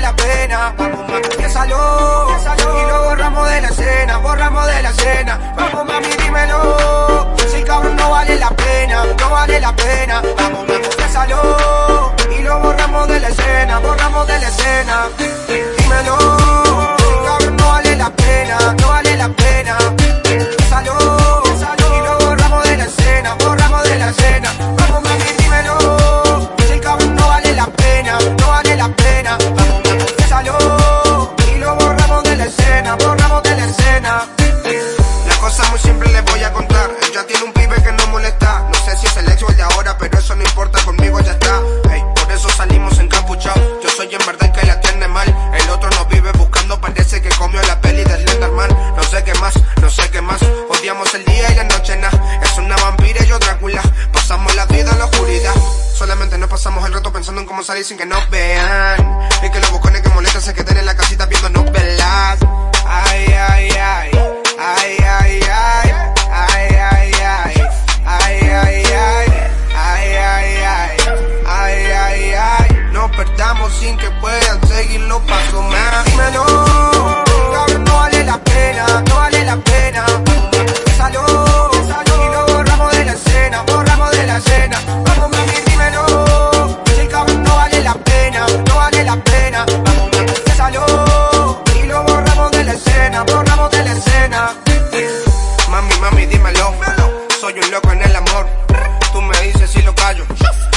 pena. Vamos, mami, piénsalo. Y lo borramos de la escena, borramos de la escena. Vamos, mami, dímelo. Si cabrón no vale la pena, no vale la pena. Vamos, mami, piénsalo. Y lo borramos de la escena, borramos de la escena. Sé qué más, no sé qué más. Odiamos el día y la noche, nah. Es una vampira y yo Drácula. Pasamos la vida en la oscuridad. Solamente nos pasamos el rato pensando en cómo salir sin que nos vean. Y que los bocones que molestan se queden en la casita viendo novelas. Ay, ay, ay. Ay, ay, ay. Ay, ay, ay. Ay, ay, ay. Ay, ay, ay. Ay, ay, ay. No perdamos sin que puedan el amor. Tú me dices si lo callo.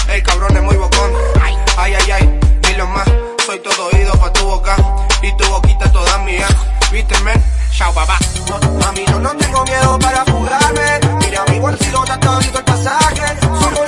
El cabrón es muy bocón. Ay, ay, ay, dilo más. Soy todo oído pa' tu boca. Y tu boquita toda mía. ¿Viste, men? Chao, papá. No, mami, yo no tengo miedo para fugarme. Mira mi bolsillo, está todo el paso